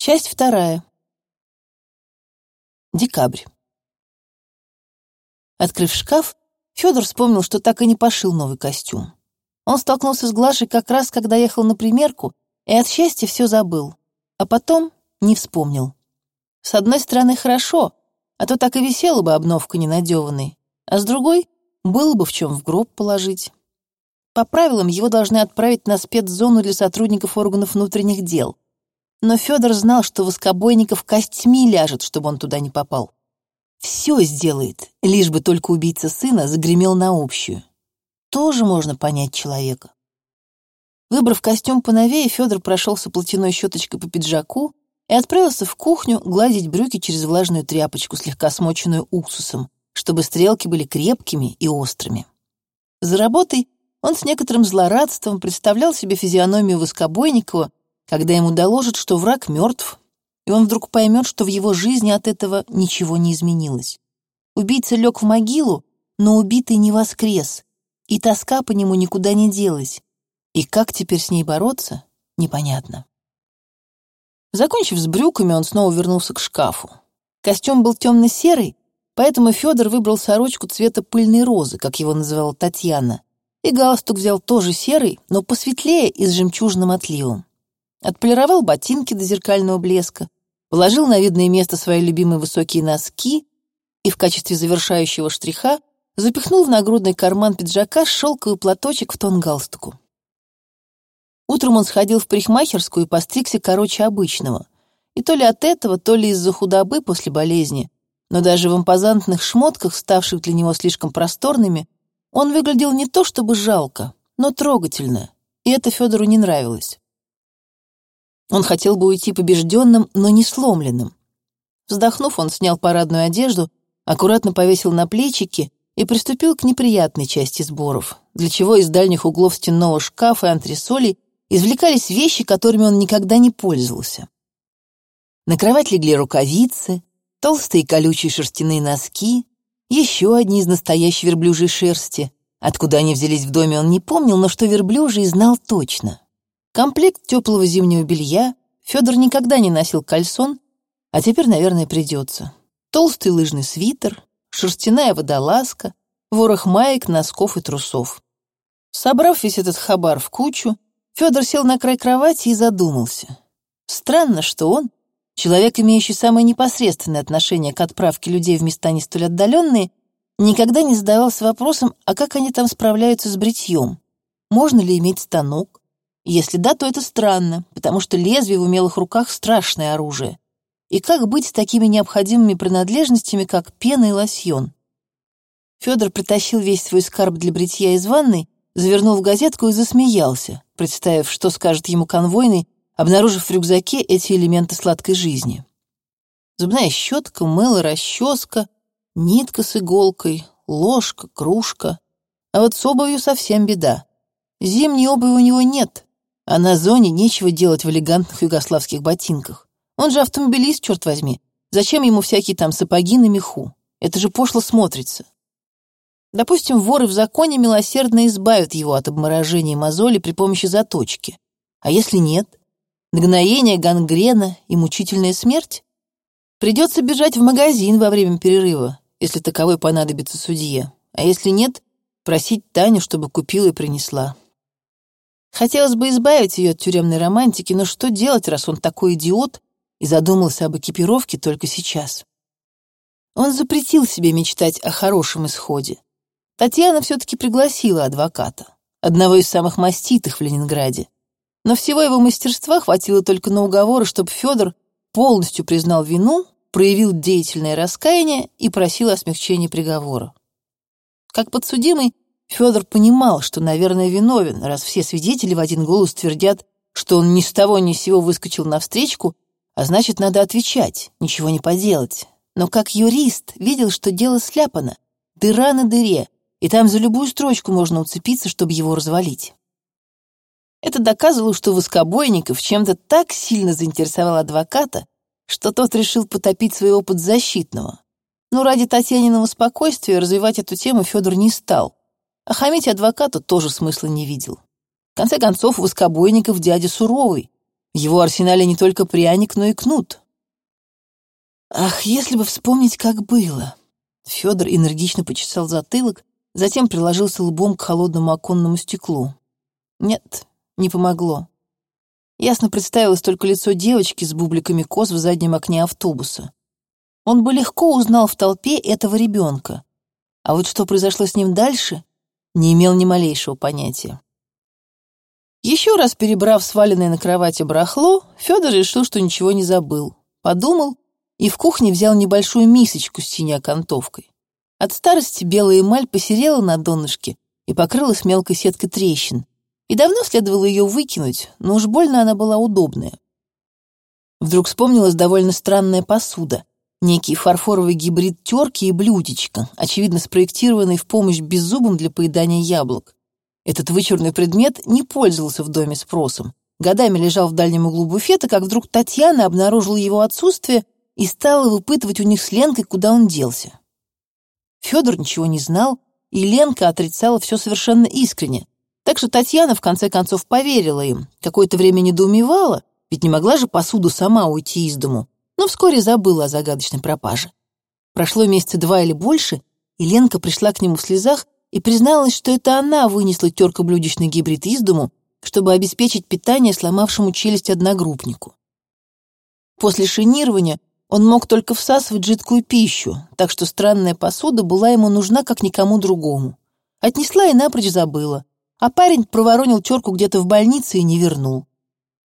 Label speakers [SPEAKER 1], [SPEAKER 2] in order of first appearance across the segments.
[SPEAKER 1] Часть вторая. Декабрь. Открыв шкаф, Федор вспомнил, что так и не пошил новый костюм. Он столкнулся с Глашей как раз, когда ехал на примерку, и от счастья все забыл. А потом не вспомнил. С одной стороны, хорошо, а то так и висела бы обновка ненадеванной, а с другой — было бы в чем в гроб положить. По правилам, его должны отправить на спецзону для сотрудников органов внутренних дел — но Федор знал, что Воскобойников костьми ляжет, чтобы он туда не попал. Все сделает, лишь бы только убийца сына загремел на общую. Тоже можно понять человека. Выбрав костюм поновее, Федор прошелся платяной щеточкой по пиджаку и отправился в кухню гладить брюки через влажную тряпочку, слегка смоченную уксусом, чтобы стрелки были крепкими и острыми. За работой он с некоторым злорадством представлял себе физиономию Воскобойникова когда ему доложат, что враг мертв, и он вдруг поймет, что в его жизни от этого ничего не изменилось. Убийца лег в могилу, но убитый не воскрес, и тоска по нему никуда не делась. И как теперь с ней бороться, непонятно. Закончив с брюками, он снова вернулся к шкафу. Костюм был темно-серый, поэтому Федор выбрал сорочку цвета пыльной розы, как его называла Татьяна, и галстук взял тоже серый, но посветлее и с жемчужным отливом. Отполировал ботинки до зеркального блеска, положил на видное место свои любимые высокие носки и в качестве завершающего штриха запихнул в нагрудный карман пиджака шелковый платочек в тон галстуку. Утром он сходил в парикмахерскую и постригся короче обычного. И то ли от этого, то ли из-за худобы после болезни, но даже в импозантных шмотках, ставших для него слишком просторными, он выглядел не то чтобы жалко, но трогательно, и это Федору не нравилось. Он хотел бы уйти побежденным, но не сломленным. Вздохнув, он снял парадную одежду, аккуратно повесил на плечики и приступил к неприятной части сборов, для чего из дальних углов стенного шкафа и антресолей извлекались вещи, которыми он никогда не пользовался. На кровать легли рукавицы, толстые колючие шерстяные носки, еще одни из настоящей верблюжьей шерсти. Откуда они взялись в доме, он не помнил, но что верблюжий знал точно. Комплект теплого зимнего белья, Федор никогда не носил кальсон, а теперь, наверное, придется. Толстый лыжный свитер, шерстяная водолазка, ворох маек, носков и трусов. Собрав весь этот хабар в кучу, Федор сел на край кровати и задумался. Странно, что он, человек, имеющий самое непосредственное отношение к отправке людей в места не столь отдаленные, никогда не задавался вопросом, а как они там справляются с бритьем? Можно ли иметь станок? Если да, то это странно, потому что лезвие в умелых руках — страшное оружие. И как быть с такими необходимыми принадлежностями, как пена и лосьон? Федор притащил весь свой скарб для бритья из ванной, завернул в газетку и засмеялся, представив, что скажет ему конвойный, обнаружив в рюкзаке эти элементы сладкой жизни. Зубная щетка, мыло, расческа, нитка с иголкой, ложка, кружка. А вот с обувью совсем беда. Зимней обуви у него нет, а на зоне нечего делать в элегантных югославских ботинках. Он же автомобилист, черт возьми. Зачем ему всякие там сапоги на меху? Это же пошло смотрится. Допустим, воры в законе милосердно избавят его от обморожения мозоли при помощи заточки. А если нет? Нагноение, гангрена и мучительная смерть? Придется бежать в магазин во время перерыва, если таковой понадобится судье. А если нет, просить Таню, чтобы купила и принесла. Хотелось бы избавить ее от тюремной романтики, но что делать, раз он такой идиот и задумался об экипировке только сейчас? Он запретил себе мечтать о хорошем исходе. Татьяна все-таки пригласила адвоката, одного из самых маститых в Ленинграде. Но всего его мастерства хватило только на уговоры, чтобы Федор полностью признал вину, проявил деятельное раскаяние и просил о смягчении приговора. Как подсудимый, Федор понимал, что, наверное, виновен, раз все свидетели в один голос твердят, что он ни с того ни с сего выскочил навстречу, а значит, надо отвечать, ничего не поделать. Но как юрист видел, что дело сляпано, дыра на дыре, и там за любую строчку можно уцепиться, чтобы его развалить. Это доказывало, что Воскобойников чем-то так сильно заинтересовал адвоката, что тот решил потопить своего подзащитного. Но ради Татьяниного спокойствия развивать эту тему Федор не стал. А хамить адвокату тоже смысла не видел. В конце концов, Воскобойников дядя суровый. В его арсенале не только пряник, но и кнут. Ах, если бы вспомнить, как было. Федор энергично почесал затылок, затем приложился лбом к холодному оконному стеклу. Нет, не помогло. Ясно представилось только лицо девочки с бубликами коз в заднем окне автобуса. Он бы легко узнал в толпе этого ребенка. А вот что произошло с ним дальше, не имел ни малейшего понятия. Еще раз перебрав сваленное на кровати барахло, Федор решил, что ничего не забыл. Подумал и в кухне взял небольшую мисочку с синей окантовкой. От старости белая эмаль посерела на донышке и покрылась мелкой сеткой трещин, и давно следовало ее выкинуть, но уж больно она была удобная. Вдруг вспомнилась довольно странная посуда, некий фарфоровый гибрид терки и блюдечка, очевидно спроектированный в помощь беззубым для поедания яблок. Этот вычурный предмет не пользовался в доме спросом. Годами лежал в дальнем углу буфета, как вдруг Татьяна обнаружила его отсутствие и стала выпытывать у них с Ленкой, куда он делся. Федор ничего не знал, и Ленка отрицала все совершенно искренне. Так что Татьяна в конце концов поверила им, какое-то время недоумевала, ведь не могла же посуду сама уйти из дому, но вскоре забыла о загадочной пропаже. Прошло месяца два или больше, и Ленка пришла к нему в слезах и призналась, что это она вынесла терко-блюдечный гибрид из дому, чтобы обеспечить питание сломавшему челюсть одногруппнику. После шинирования он мог только всасывать жидкую пищу, так что странная посуда была ему нужна как никому другому. Отнесла и напрочь забыла, а парень проворонил терку где-то в больнице и не вернул.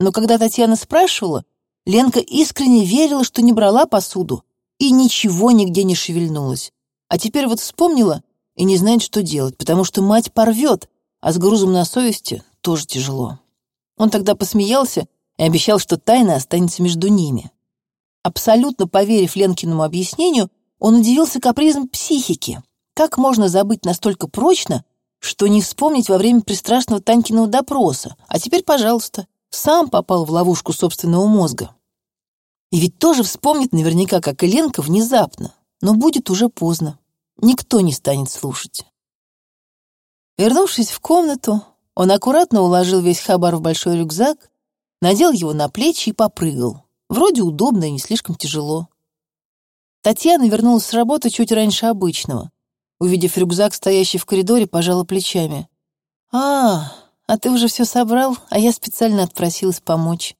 [SPEAKER 1] Но когда Татьяна спрашивала, Ленка искренне верила, что не брала посуду, и ничего нигде не шевельнулось. А теперь вот вспомнила и не знает, что делать, потому что мать порвет, а с грузом на совести тоже тяжело. Он тогда посмеялся и обещал, что тайна останется между ними. Абсолютно поверив Ленкиному объяснению, он удивился капризом психики. Как можно забыть настолько прочно, что не вспомнить во время пристрастного Танькиного допроса? А теперь, пожалуйста, сам попал в ловушку собственного мозга. И ведь тоже вспомнит наверняка, как и Ленка, внезапно, но будет уже поздно. Никто не станет слушать. Вернувшись в комнату, он аккуратно уложил весь хабар в большой рюкзак, надел его на плечи и попрыгал. Вроде удобно и не слишком тяжело. Татьяна вернулась с работы чуть раньше обычного. Увидев рюкзак, стоящий в коридоре, пожала плечами. «А, а ты уже все собрал, а я специально отпросилась помочь».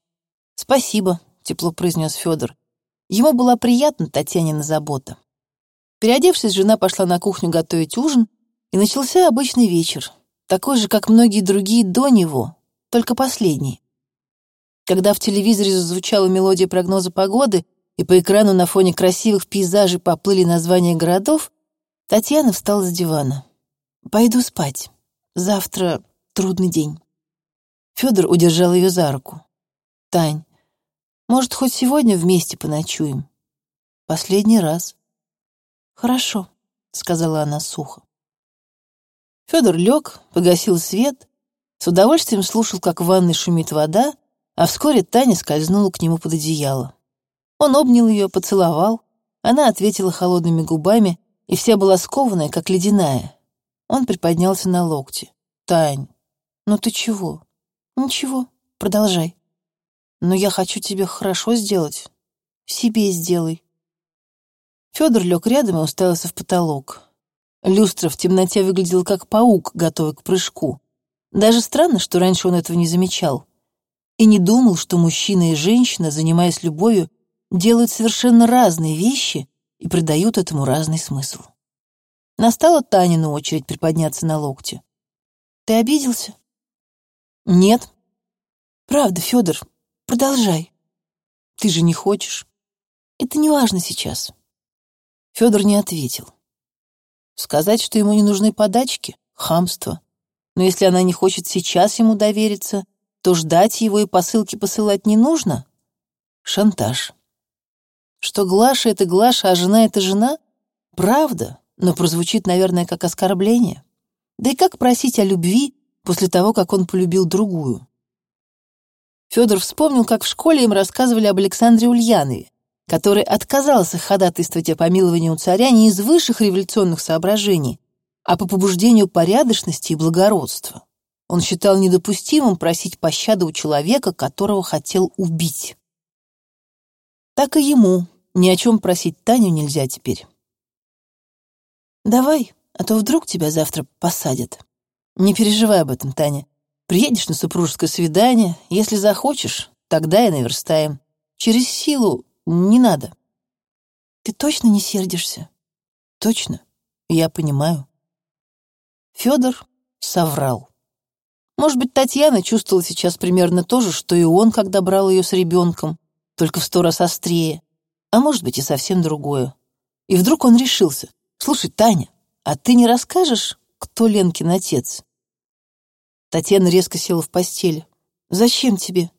[SPEAKER 1] «Спасибо», — тепло произнес Федор. Ему была приятна Татьянина забота. Переодевшись, жена пошла на кухню готовить ужин, и начался обычный вечер, такой же, как многие другие до него, только последний. Когда в телевизоре зазвучала мелодия прогноза погоды, и по экрану на фоне красивых пейзажей поплыли названия городов, Татьяна встала с дивана. «Пойду спать. Завтра трудный день». Федор удержал ее за руку. «Тань, может, хоть сегодня вместе поночуем? Последний раз». «Хорошо», — сказала она сухо. Федор лег, погасил свет, с удовольствием слушал, как в ванной шумит вода, а вскоре Таня скользнула к нему под одеяло. Он обнял ее, поцеловал. Она ответила холодными губами, и вся была скованная, как ледяная. Он приподнялся на локте. «Тань, ну ты чего?» «Ничего, продолжай. Но я хочу тебе хорошо сделать. Себе сделай». Федор лег рядом и уставился в потолок. Люстра в темноте выглядела как паук, готовый к прыжку. Даже странно, что раньше он этого не замечал и не думал, что мужчина и женщина, занимаясь любовью, делают совершенно разные вещи и придают этому разный смысл. Настала Танина очередь приподняться на локте. «Ты обиделся?» «Нет». «Правда, Федор, продолжай». «Ты же не хочешь». «Это не важно сейчас». Федор не ответил. Сказать, что ему не нужны подачки — хамство. Но если она не хочет сейчас ему довериться, то ждать его и посылки посылать не нужно? Шантаж. Что Глаша — это Глаша, а жена — это жена? Правда, но прозвучит, наверное, как оскорбление. Да и как просить о любви после того, как он полюбил другую? Федор вспомнил, как в школе им рассказывали об Александре Ульянове, который отказался ходатайствовать о помиловании у царя не из высших революционных соображений, а по побуждению порядочности и благородства. Он считал недопустимым просить пощады у человека, которого хотел убить. Так и ему ни о чем просить Таню нельзя теперь. «Давай, а то вдруг тебя завтра посадят. Не переживай об этом, Таня. Приедешь на супружеское свидание, если захочешь, тогда и наверстаем. Через силу не надо. Ты точно не сердишься? Точно. Я понимаю. Федор соврал. Может быть, Татьяна чувствовала сейчас примерно то же, что и он, когда брал ее с ребенком, только в сто раз острее. А может быть, и совсем другое. И вдруг он решился. «Слушай, Таня, а ты не расскажешь, кто Ленкин отец?» Татьяна резко села в постели. «Зачем тебе?»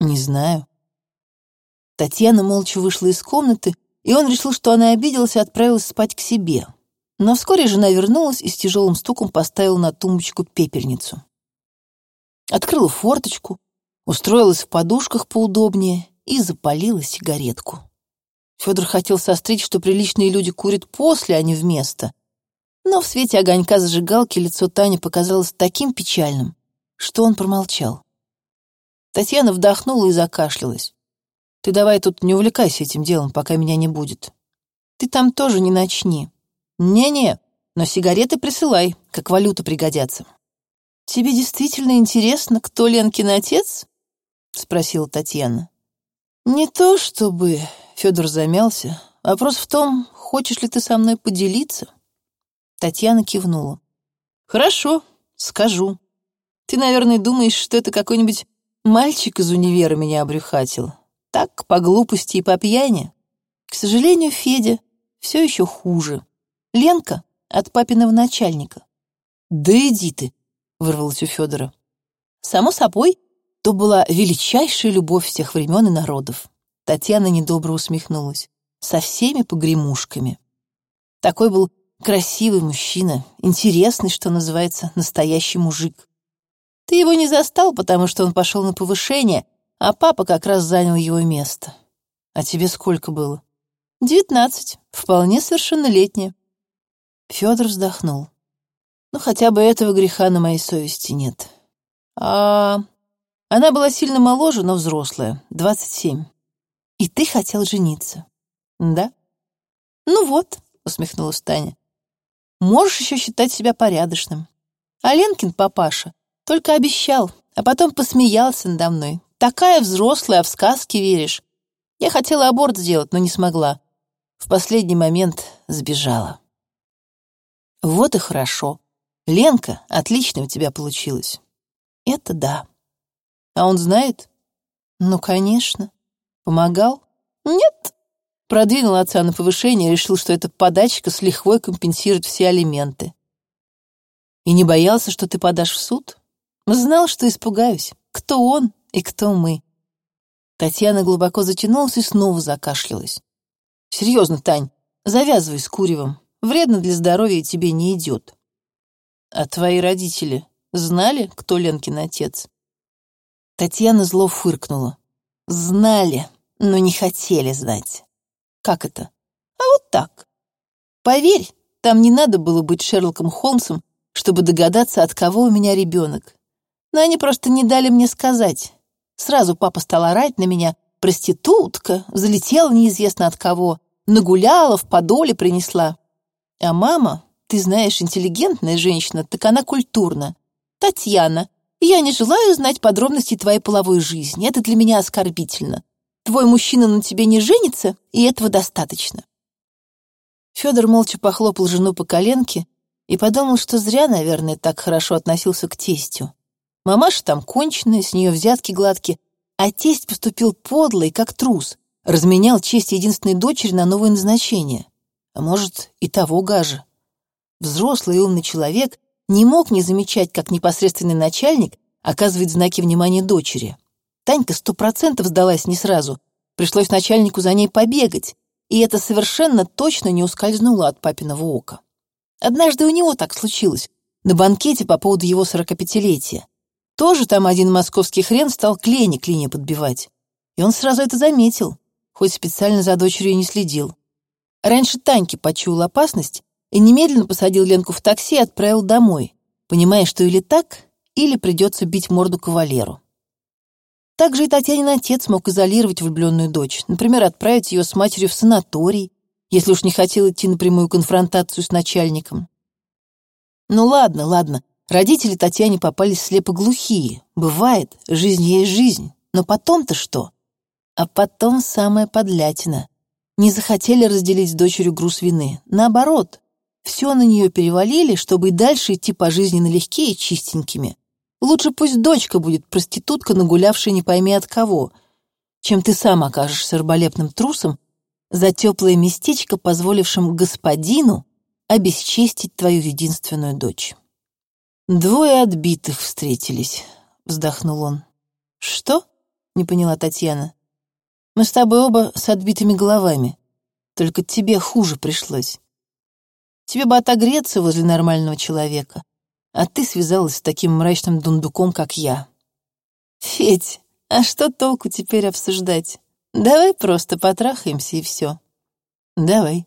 [SPEAKER 1] «Не знаю». Татьяна молча вышла из комнаты, и он решил, что она обиделась и отправилась спать к себе. Но вскоре жена вернулась и с тяжелым стуком поставила на тумбочку пепельницу. Открыла форточку, устроилась в подушках поудобнее и запалила сигаретку. Федор хотел сострить, что приличные люди курят после, а не вместо, но в свете огонька зажигалки лицо Тани показалось таким печальным, что он промолчал. Татьяна вдохнула и закашлялась. «Ты давай тут не увлекайся этим делом, пока меня не будет. Ты там тоже не начни. Не-не, но сигареты присылай, как валюта пригодятся». «Тебе действительно интересно, кто Ленкин отец?» — спросила Татьяна. «Не то чтобы...» — Федор замялся. «Вопрос в том, хочешь ли ты со мной поделиться?» Татьяна кивнула. «Хорошо, скажу. Ты, наверное, думаешь, что это какой-нибудь мальчик из универа меня обрюхатил. Так, по глупости и по пьяни. К сожалению, Федя все еще хуже. Ленка от папиного начальника. «Да иди ты!» — вырвалось у Федора. Само собой, то была величайшая любовь всех времен и народов. Татьяна недобро усмехнулась. Со всеми погремушками. Такой был Красивый мужчина, интересный, что называется, настоящий мужик. Ты его не застал, потому что он пошел на повышение, а папа как раз занял его место. А тебе сколько было? Девятнадцать, вполне совершеннолетняя. Федор вздохнул. Ну, хотя бы этого греха на моей совести нет. А она была сильно моложе, но взрослая, двадцать семь. И ты хотел жениться? Да? Ну вот, усмехнулась Таня. Можешь еще считать себя порядочным. А Ленкин папаша только обещал, а потом посмеялся надо мной. Такая взрослая, а в сказки веришь. Я хотела аборт сделать, но не смогла. В последний момент сбежала. Вот и хорошо. Ленка, отлично у тебя получилось. Это да. А он знает? Ну, конечно. Помогал? Нет, Продвинул отца на повышение и решил, что эта подачка с лихвой компенсирует все алименты. И не боялся, что ты подашь в суд? Знал, что испугаюсь. Кто он и кто мы? Татьяна глубоко затянулась и снова закашлялась. Серьезно, Тань, завязывай с куревом. Вредно для здоровья тебе не идет. А твои родители знали, кто Ленкин отец? Татьяна зло фыркнула. Знали, но не хотели знать. Как это? А вот так. Поверь, там не надо было быть Шерлоком Холмсом, чтобы догадаться, от кого у меня ребенок. Но они просто не дали мне сказать. Сразу папа стал орать на меня. Проститутка, залетела неизвестно от кого, нагуляла, в подоле принесла. А мама, ты знаешь, интеллигентная женщина, так она культурна. Татьяна, я не желаю знать подробности твоей половой жизни, это для меня оскорбительно. Твой мужчина на тебе не женится, и этого достаточно. Федор молча похлопал жену по коленке и подумал, что зря, наверное, так хорошо относился к тестю. Мамаша там конченая, с нее взятки гладкие, а тесть поступил подло и как трус, разменял честь единственной дочери на новое назначение. А может, и того гаже. Взрослый и умный человек не мог не замечать, как непосредственный начальник оказывает знаки внимания дочери. Танька сто процентов сдалась не сразу. Пришлось начальнику за ней побегать, и это совершенно точно не ускользнуло от папиного ока. Однажды у него так случилось, на банкете по поводу его сорокапятилетия. Тоже там один московский хрен стал клени клине подбивать. И он сразу это заметил, хоть специально за дочерью не следил. Раньше Таньки почуял опасность и немедленно посадил Ленку в такси и отправил домой, понимая, что или так, или придется бить морду кавалеру. Также и Татьянин отец мог изолировать влюбленную дочь, например, отправить ее с матерью в санаторий, если уж не хотел идти на прямую конфронтацию с начальником. Ну ладно, ладно, родители Татьяне попались слепоглухие. Бывает, жизнь есть жизнь. Но потом-то что? А потом самая подлятина. Не захотели разделить с дочерью груз вины. Наоборот, все на нее перевалили, чтобы и дальше идти по жизни налегке и чистенькими. Лучше пусть дочка будет проститутка, нагулявшая не пойми от кого, чем ты сам окажешься раболепным трусом за теплое местечко, позволившим господину обесчестить твою единственную дочь. «Двое отбитых встретились», — вздохнул он. «Что?» — не поняла Татьяна. «Мы с тобой оба с отбитыми головами. Только тебе хуже пришлось. Тебе бы отогреться возле нормального человека, а ты связалась с таким мрачным дундуком, как я. Федь, а что толку теперь обсуждать? Давай просто потрахаемся и все. Давай.